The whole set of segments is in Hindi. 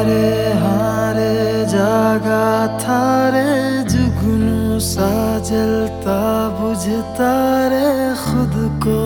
हारे हारे जागा था रे जुगनू सा जलता बुझता रे खुद को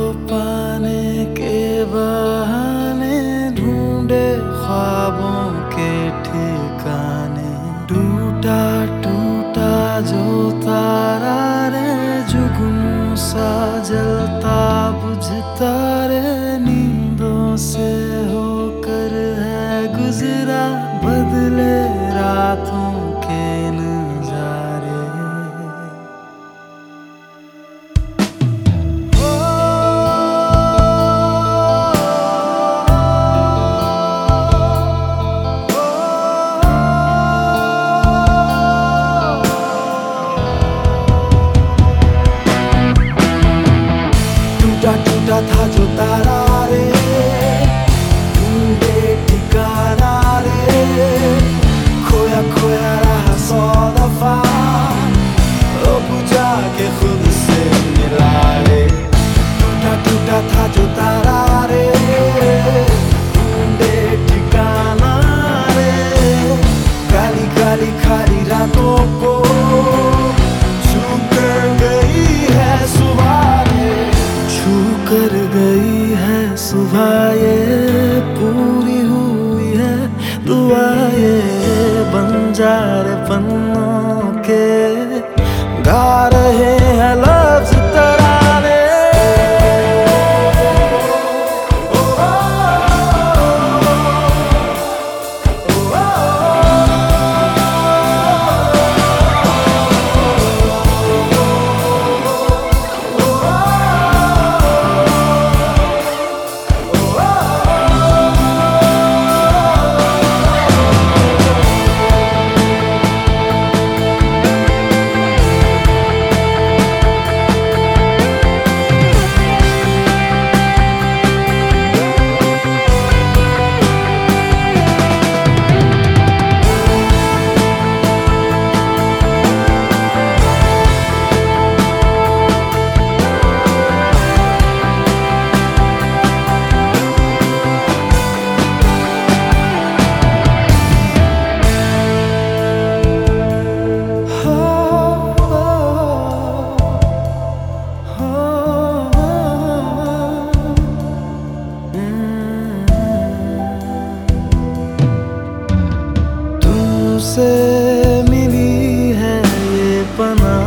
他就答。ये बंजार बन Panamá.